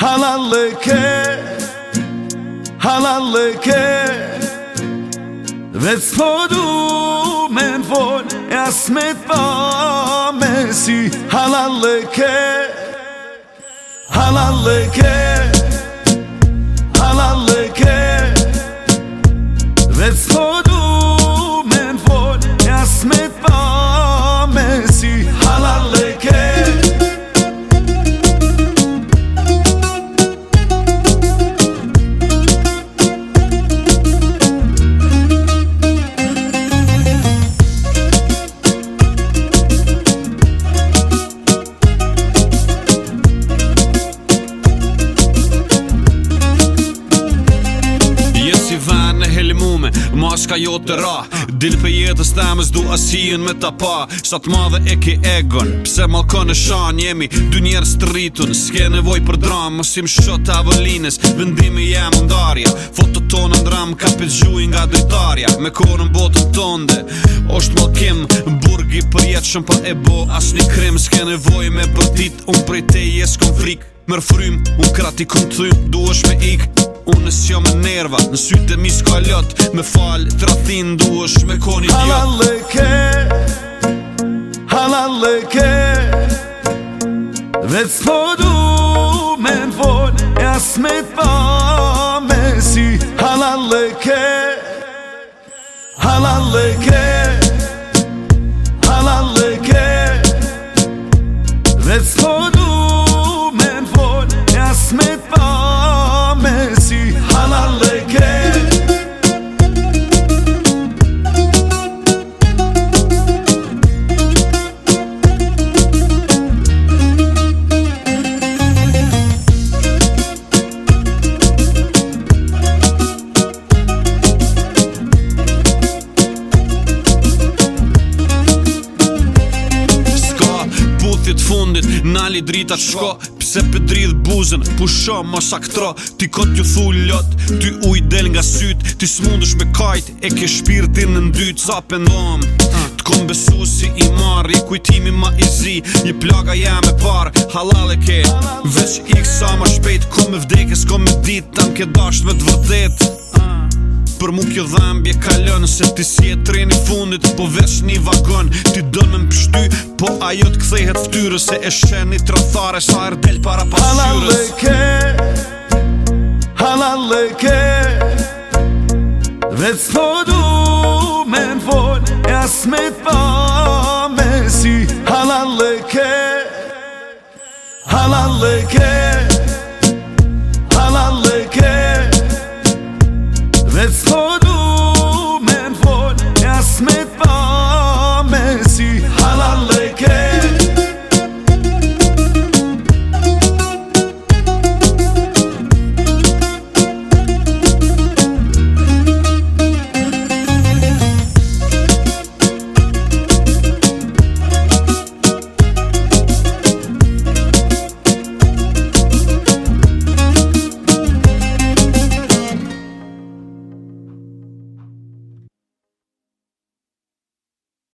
הללכה, הללכה, וצפודו מבון אסמת במסי, הללכה, הללכה Maska jo të ra Dil për jetës të emës du asien me ta pa Sa të madhe e ki egon Pse malko në shan jemi Dy njerës të rritun Ske nevoj për dram Mosim shot e avëlines Vendimi jem ndarja Foto tonë në dram Ka pëtë nga dritarja Me korën botën tonde Oshtë malkim Burgi për jetë shumë pa po e bo As një krim Ske nevoj me bërtit Unë prej te jesë konflik Mërë frym Unë krati këmë thym Du me ikë Unë s'ja nerva, në sytë e mi s'ka lëtë Më falë, tratin, du është me koni djetë Halaleke, halaleke Dhe s'po du me n'po Ali drita të shko Pse për dridh buzën, pusho, mos aktro saktro Ti kot ju thu lot, ty uj del nga syt Ti smundësh me kajt, e ke shpirtin në ndy Ca për të kom besu si i marri Kujtimi ma i zi, një plaga ja me par Halal e ke, veç i kësa ma shpejt Kom me vdekes, kom me dit, tam ke dasht me të vërdet Për mu kjo dhambje kalon Se ti si e treni fundit Po veç një vagon Ti do me më pështy Po ajo të kthejhet ftyrë Se e shen një trathare Sa e er rdel para pasyrës Halaleke Halaleke Dhe po du me më fol E as me pa me si Halaleke Halaleke Halaleke Let's go.